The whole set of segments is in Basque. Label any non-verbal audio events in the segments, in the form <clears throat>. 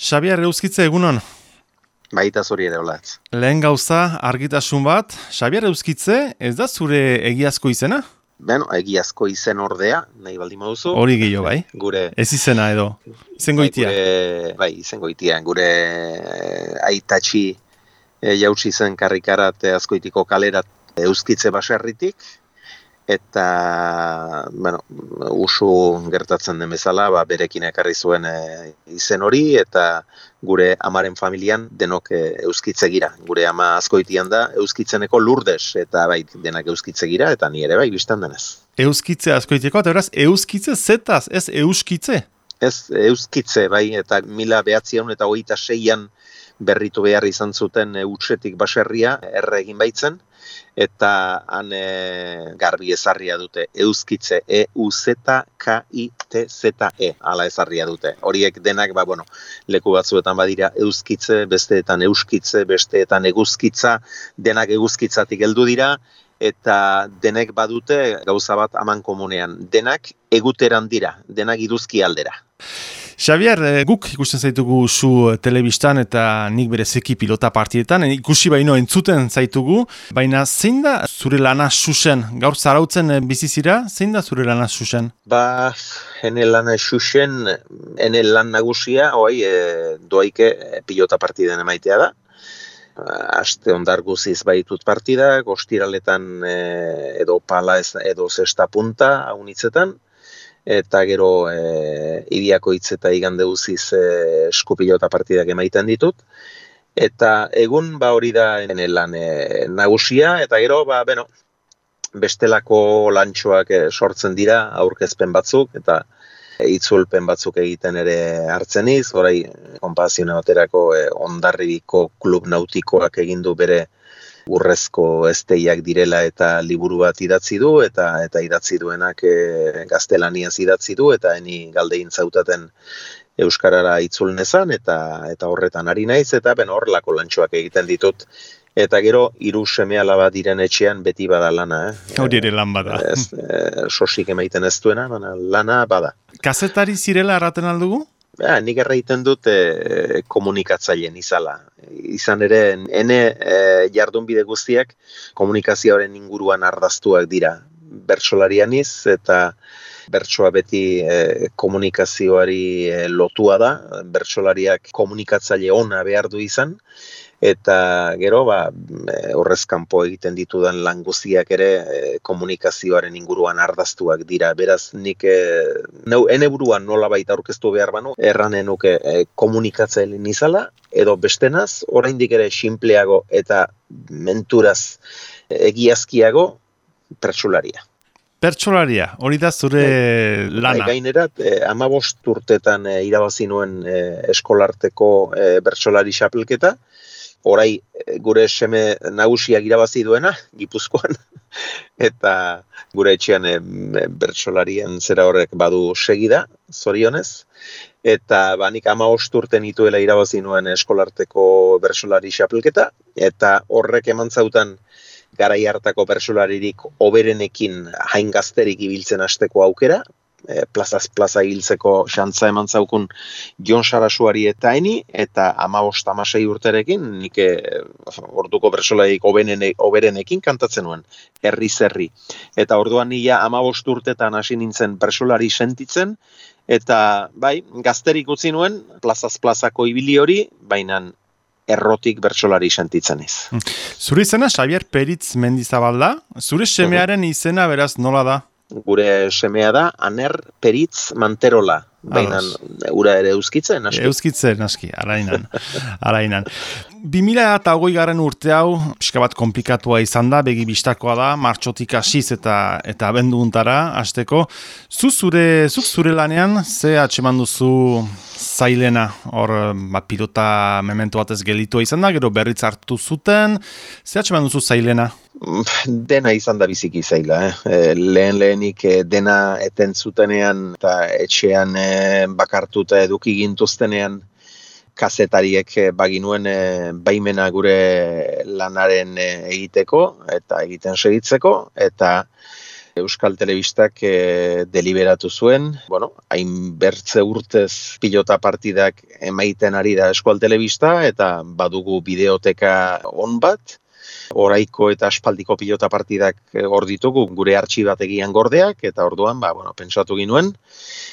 Xabier Euskitze egunon. Baita zuri ere olatz. Lehen gauza argitasun bat, Xabier Euskitze ez da zure egiazko izena? Beno, egiazko izen ordea, nahi baldi moduzu. Hori gehiago bai. <laughs> Gure... Ez izena edo, izen goitia. Gure, bai, izen goitia. Gure eh, aitatxi e, jautsi zen karrikarat eh, azkoitiko kalerat Euskitze baserritik, eta bueno, usu gertatzen den bezala, ba, berekin ekarri zuen e, izen hori, eta gure amaren familian denok e, euskitze gira. Gure ama askoitian da euskitzeneko lurdes, eta bai, denak euskitze gira, eta ni ere bai, biztan denez. Euskitze askoiteko, eta beraz, euskitze zetaz, ez euskitze? Ez, euskitze, bai, eta mila behatzion eta hogeita seian berritu behar izan zuten e, utxetik baserria, erre egin baitzen, eta han e, garbi ezarria dute. Euskitze e u z k i t z e ala ezarria dute. Horiek denak ba bueno leku batzuetan badira euskitze besteetan euskitze besteetan eguzkitza denak eguzkitzatik heldu dira eta denek badute gauza bat aman komunean denak eguteran dira denak iduzki aldera Xavier, eh, guk ikusten zaitugu zu telebistan eta nik berezeki pilota partietan, eh, ikusi baino entzuten zaitugu, baina zein da zure lana susen, gaur zarautzen eh, bizizira, zein da zure lana susen? Ba, ene lana susen, ene lan nagusia, oi, e, doaike pilota partiden emaitea da, aste ondar guziz baitut partida, gostiraletan edo pala edo zesta punta, haunitzetan, eta gero e, ibiako hitz eta igande guziz e, eskupilota partidak emaiten ditut. Eta egun ba hori da ene lan e, nagusia, eta gero ba, beno, bestelako lantxoak e, sortzen dira aurkezpen batzuk, eta itzulpen batzuk egiten ere hartzen iz, orai konpazione baterako e, ondarribiko klub nautikoak egin du bere urrezko esteiak direla eta liburu bat idatzi du eta eta idatzi duenak e, gaztelaniaz idatzi du eta eni galdein zautaten euskarara itzul nezan eta eta horretan ari naiz eta ben hor lako lantxoak egiten ditut eta gero hiru semealaba diren etxean beti bada lana, eh. Hori ere lan bada. Ez, e, sosik emaiten ez duena, lana bada. Kazetari zirela erraten aldugu? Ja, nik erraiten dut e, komunikatzaileen izala. Izan ere, ene e, jardunbide guztiak komunikazioaren inguruan ardaztuak dira. Bertsolarianiz eta bertsoa beti e, komunikazioari e, lotua da. Bertsolariak komunikatzaile ona behar du izan. Eta gero ba e, horrez kanpo egiten ditudan lan guztiak ere komunikazioaren inguruan ardaztuak dira. Beraz nik e, neu ene buruan nola baita aurkeztu behar banu erranen nuke e, komunikatzaile nizala edo bestenaz oraindik ere sinpleago eta menturaz egiazkiago pertsularia Pertsolaria, hori da zure bai, lana. Bai, gainerat, eh, amabost urtetan eh, irabazi nuen eh, eskolarteko eh, bertsolari xapelketa, orai gure seme nagusiak irabazi duena, <laughs> gipuzkoan, eta gure etxean e, bertsolarien zera horrek badu segida, zorionez, eta banik ama osturten ituela irabazi nuen eskolarteko bertsolari xapelketa, eta horrek eman zautan garai hartako bertsolaririk oberenekin hain gazterik ibiltzen hasteko aukera, e, plazaz plaza hiltzeko xantza eman zaukun Jon Sarasuari eta eni, eta ama amasei urterekin, nik e, orduko bersolaik oberenekin kantatzen nuen, herri zerri. Eta orduan nila ama urtetan hasi nintzen bersolari sentitzen, eta bai, gazterik utzi nuen, plazaz plazako ibili hori, baina errotik bertsolari sentitzen iz. Zure izena Xavier Peritz Mendizabalda, zure semearen izena beraz nola da? gure semea da Aner Peritz Manterola. Baina ura ere euskitzen, naski. Euskitzen, naski, arainan. arainan. 2000 eta hogei garen urte hau, pixka bat komplikatua izan da, begi bistakoa da, martxotik hasiz eta eta benduntara, hasteko. Zu zure, zuk zure lanean, ze atxeman duzu zailena, hor, ba, pilota memento batez gelitua izan da, gero berriz hartu zuten, ze atxeman duzu zailena? dena izan da biziki zaila, eh? E, lehen lehenik e, dena eten zutenean eta etxean e, bakartuta eduki gintuztenean kazetariek e, baginuen e, baimena gure lanaren egiteko eta egiten segitzeko eta Euskal Telebistak e, deliberatu zuen, bueno, hain bertze urtez pilota partidak emaiten ari da Euskal Telebista, eta badugu bideoteka on bat, oraiko eta aspaldiko pilota partidak eh, hor ditugu gure artxibategian gordeak eta orduan ba bueno pentsatu ginuen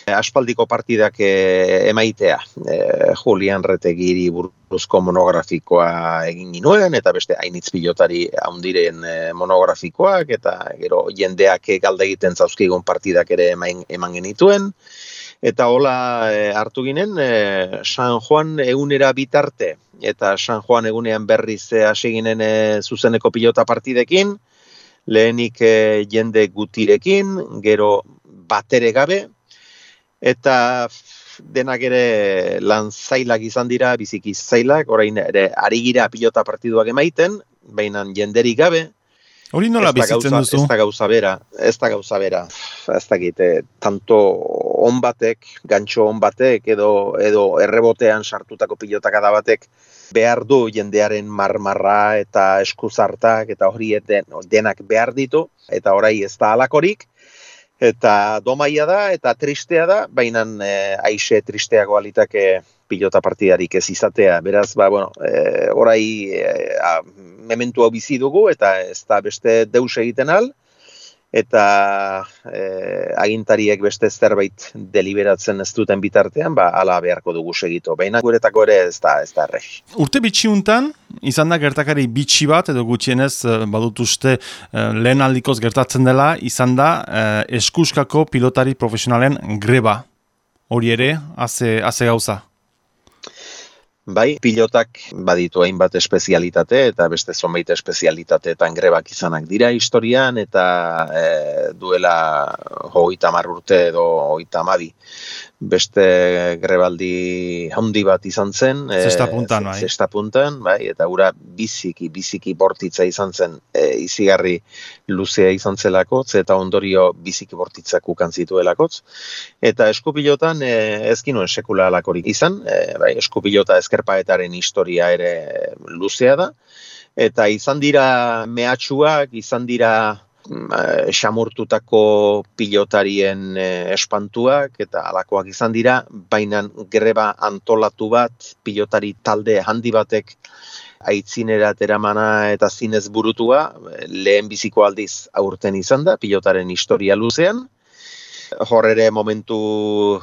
eh, aspaldiko partidak e, emaitea. E, Julian Retegiri buruzko monografikoa egin ginuen eta beste ainitz pilotari handiren monografikoak eta gero jendeak galde egiten zauzkigun partidak ere eman, eman genituen eta hola e, hartu ginen e, San Juan egunera bitarte. Eta San Juan egunean berriz e, hasi ginen e, zuzeneko pilota partidekin. Lehenik e, jende gutirekin gero batere gabe. Eta denak ere lan zailak izan dira biziki zailak. Orain ere ari gira pilota partiduak emaiten baina jenderik gabe Hori nola bizitzen duzu? Ez da gauza bera, ez da gauza bera. Ez da gite, tanto on batek, gantxo on batek, edo, edo errebotean sartutako pilotak batek, behar du jendearen marmarra eta eskuzartak eta hori denak behar ditu, eta orai ez da alakorik, eta domaia da, eta tristea da, baina e, aixe tristeago alitake pilota partidarik ez izatea. Beraz, ba, bueno, e, orai e, mementu hau bizi dugu eta ez da beste deus egiten al eta e, agintariek beste zerbait deliberatzen ez duten bitartean, ba, ala beharko dugu segito. Baina guretako ere ez da, ez da erre. Urte bitxiuntan, izan da gertakari bitxi bat, edo gutxienez e, badut uste e, lehen aldikoz gertatzen dela, izan da eskuskako pilotari profesionalen greba. Hori ere, haze gauza. Bai, pilotak baditu hainbat espezialitate eta beste zonbait espezialitateetan grebak izanak dira historian eta e, duela hogeita urte edo hogeita beste grebaldi handi bat izan zen. Zesta eh, puntan, bai. Zesta puntan, bai, eta gura biziki, biziki bortitza izan zen e, izigarri luzea izan zelakotz, eta ondorio biziki bortitzak ukan zituelakotz. Eta eskupilotan e, ez ginuen sekula alakorik izan, e, bai, eskupilota ezkerpaetaren historia ere luzea da, eta izan dira mehatxuak, izan dira Eh, xamurtutako pilotarien eh, espantuak eta alakoak izan dira, baina greba antolatu bat pilotari talde handi batek aitzinera teramana eta zinez burutua, lehen biziko aldiz aurten izan da, pilotaren historia luzean. Hor ere momentu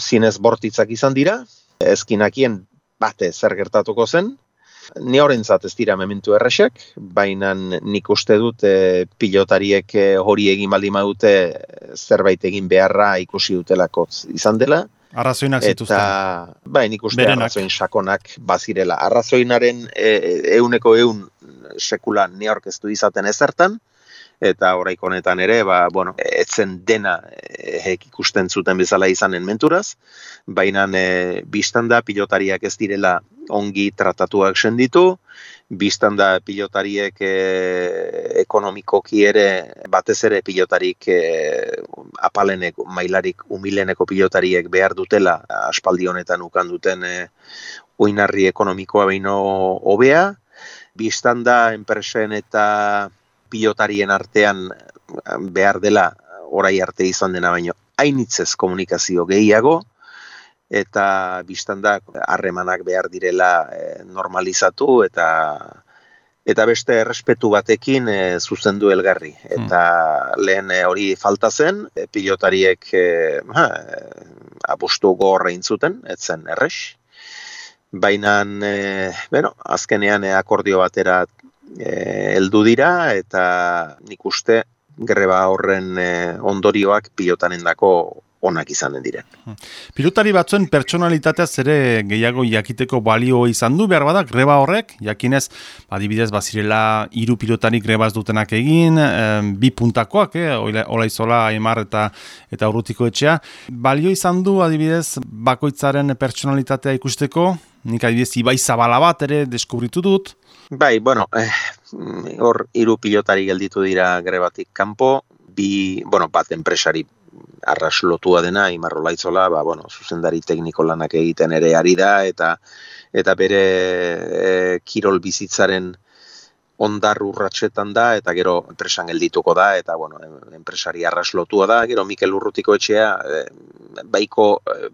zinez bortitzak izan dira, ezkinakien bate zer gertatuko zen, Ni horrentzat ez dira mementu erresek, baina nik uste dut e, pilotariek e, hori egin baldin badute zerbait egin beharra ikusi dutelako izan dela. Arrazoinak zituzten. Eta, bai, nik uste arrazoin sakonak bazirela. Arrazoinaren e, euneko eun sekula ni aurkeztu izaten ezertan, eta oraiko honetan ere, ba, bueno, etzen dena e, ikusten zuten bezala izanen menturaz, baina e, biztan da pilotariak ez direla ongi tratatuak senditu, biztan da pilotariek e, ekonomikoki ere, batez ere pilotarik e, apalenek, mailarik umileneko pilotariek behar dutela, aspaldi honetan ukan duten e, uinarri ekonomikoa behin hobea, biztan da enpresen eta pilotarien artean behar dela orai arte izan dena baino hainitzez komunikazio gehiago, eta biztan da harremanak behar direla e, normalizatu eta eta beste errespetu batekin e, zuzendu elgarri. Hmm. Eta lehen e, hori falta zen, e, pilotariek e, ha, abustu gorra intzuten, etzen erres. Baina, e, bueno, azkenean e, akordio batera heldu dira eta nik uste greba horren ondorioak pilotanendako onak izanen. Hmm. Pilotari batzuen pertsonalitatea zere gehiago jakiteko balio izan du behar badak greba horrek, jakinez, adibidez bazirela hiru pilotari grebaz dutenak egin, bi puntakoak, eh, ola izola, aimar eta eta urrutiko etxea. Balio izan du adibidez bakoitzaren pertsonalitatea ikusteko, nik adibidez ibai zabala bat ere deskubritu dut. Bai, bueno, eh, hor hiru pilotari gelditu dira grebatik kanpo, bi, bueno, bat enpresari arras lotua dena Imarro Laitzola, ba bueno, zuzendari tekniko lanak egiten ere ari da eta eta bere e, kirol bizitzaren ondar urratxetan da, eta gero enpresan geldituko da, eta bueno, enpresari arraslotua da, gero Mikel Urrutiko etxea, e, baiko e,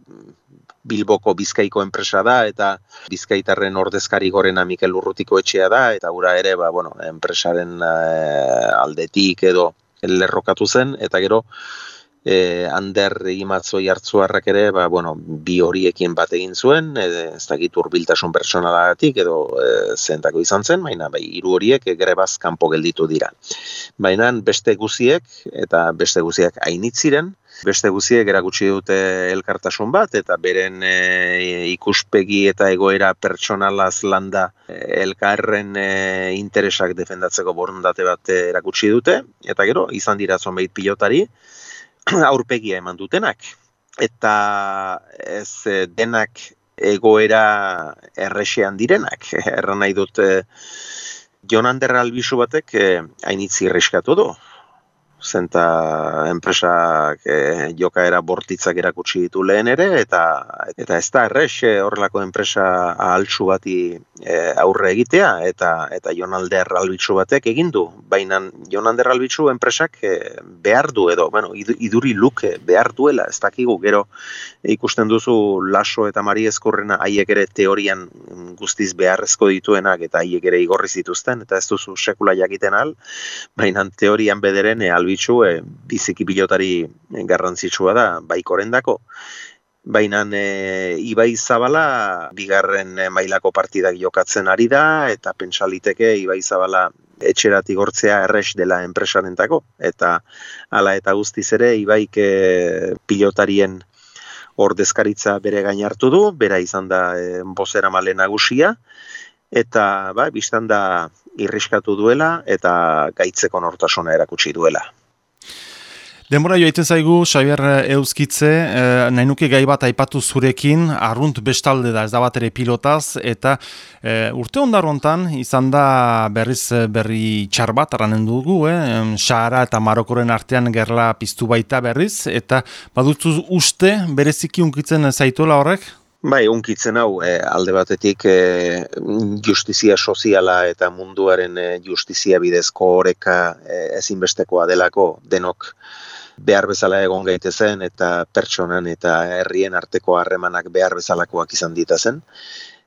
Bilboko Bizkaiko enpresa da, eta Bizkaitarren ordezkari gorena Mikel Urrutiko etxea da, eta gura ere, ba, bueno, enpresaren e, aldetik edo lerrokatu zen, eta gero, e, Ander imatzoi hartzuarrak ere, ba, bueno, bi horiekin bat egin zuen, e, ez dakit urbiltasun personalagatik edo e, zentako izan zen, baina bai, hiru horiek grebaz kanpo gelditu dira. Baina beste guziek eta beste guziek hainitziren, beste guziek erakutsi dute elkartasun bat, eta beren e, ikuspegi eta egoera pertsonalaz landa e, elkarren e, interesak defendatzeko borundate bat erakutsi dute, eta gero, izan dira zonbait pilotari, <clears throat> aurpegia eman dutenak. Eta ez eh, denak egoera erresean direnak. Erran nahi dut, eh, Jon Ander albizu batek eh, hainitzi irriskatu du zenta enpresak e, jokaera bortitzak erakutsi ditu lehen ere, eta eta ez da errex horrelako enpresa ahaltsu bati eh, aurre egitea, eta eta Jonalder albitzu batek egin du, baina Jonander albitzu enpresak behar du edo, bueno, iduri luke behar duela, ez dakigu, gero ikusten duzu laso eta mari eskorrena haiek ere teorian guztiz beharrezko dituenak eta haiek ere igorri zituzten, eta ez duzu sekula jakiten al, baina teorian bederen e, zerbitzu e, biziki pilotari garrantzitsua da baikorendako. Baina e, Ibai Zabala bigarren mailako partidak jokatzen ari da eta pentsaliteke Ibai Zabala etxerati gortzea erres dela enpresarentako eta hala eta guztiz ere Ibaik e, pilotarien ordezkaritza bere gain hartu du, bera izan da e, bozera male nagusia eta ba, biztan da irriskatu duela eta gaitzeko nortasuna erakutsi duela. Denbora joaiten zaigu, Xabier Euskitze, eh, nahi nuke gai bat aipatu zurekin, arrunt bestalde da, ez da bat ere pilotaz, eta eh, urte ondarontan, izan da berriz berri txar bat, aranen dugu, eh? Xara eta Marokoren artean gerla piztu baita berriz, eta badutzu uste bereziki unkitzen zaituela horrek? Bai, unkitzen hau, eh, alde batetik eh, justizia soziala eta munduaren eh, justizia bidezko oreka eh, ezinbestekoa delako denok behar bezala egon gaitezen eta pertsonan eta herrien arteko harremanak behar bezalakoak izan dita zen.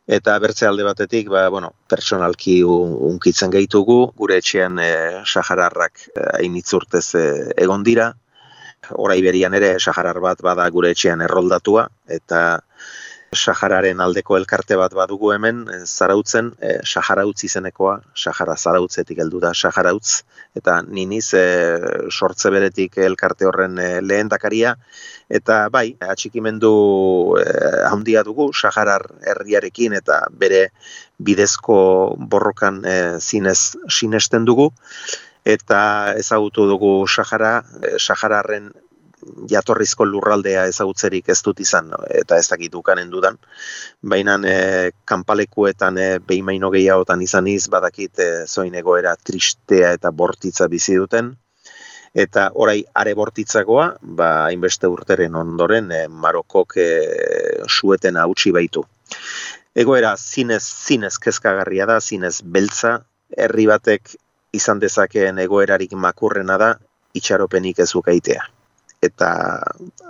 Eta bertze alde batetik, ba, bueno, personalki unkitzen gaitugu, gure etxean e, sahararrak e, hainitzurtez e, egon dira, orai berian ere saharar bat bada gure etxean erroldatua, eta Sahararen aldeko elkarte bat badugu hemen, e, zarautzen, e, Saharautz izenekoa, Sahara zarautzetik heldu da Saharautz, eta niniz e, sortze beretik elkarte horren e, lehen dakaria, eta bai, atxikimendu e, handia dugu, Saharar herriarekin eta bere bidezko borrokan e, zinez sinesten dugu, eta ezagutu dugu Sahara, e, Sahararen jatorrizko lurraldea ezagutzerik ez dut izan eta ez dakit ukanen dudan. Baina e, kanpalekuetan e, behimaino gehiagotan izan iz, badakit e, zoin egoera tristea eta bortitza bizi duten. Eta orai are bortitzagoa, ba, hainbeste urteren ondoren e, Marokok e, sueten hautsi baitu. Egoera zinez, zinez kezkagarria da, zinez beltza, herri batek izan dezakeen egoerarik makurrena da, itxaropenik ez ukaitea eta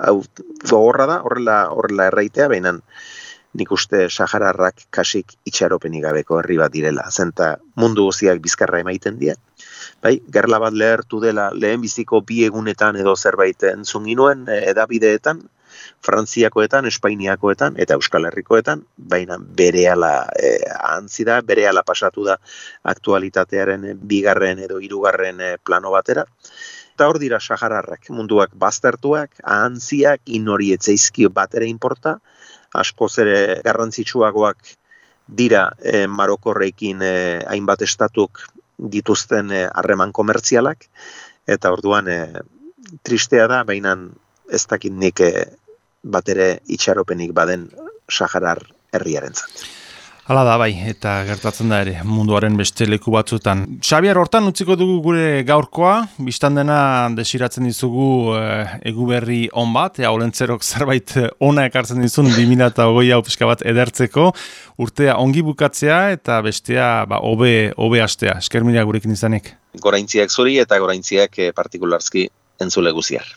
hau gogorra da horrela horrela erraitea baina nik uste Sahararrak kasik itxaropenik gabeko herri bat direla. Zenta mundu guztiak bizkarra emaiten die. Bai gerla bat lehertu dela lehen biziko bi egunetan edo zerbait entzun ginuen eh, edabideetan Frantziakoetan, Espainiakoetan eta Euskal Herrikoetan, baina berehala e, antzi da, berehala pasatu da aktualitatearen bigarren edo hirugarren eh, plano batera eta hor dira sahararrak, munduak baztertuak, ahantziak, inori etzeizkio bat ere inporta, asko zere garrantzitsuagoak dira e, Marokorrekin e, hainbat estatuk dituzten eh, harreman komertzialak, eta orduan e, tristea da, baina ez dakit nik e, bat ere itxaropenik baden saharar herriaren zat. Hala da bai, eta gertatzen da ere munduaren beste leku batzutan. Xabier, hortan utziko dugu gure gaurkoa, biztan dena desiratzen dizugu eh, egu berri on bat, ea olentzerok zerbait ona ekartzen dizun 2008 hau pixka bat edertzeko, urtea ongi bukatzea eta bestea ba, obe, obe astea, eskermila gurekin izanik. Goraintziak zuri eta goraintziak eh, partikularski entzule guziar.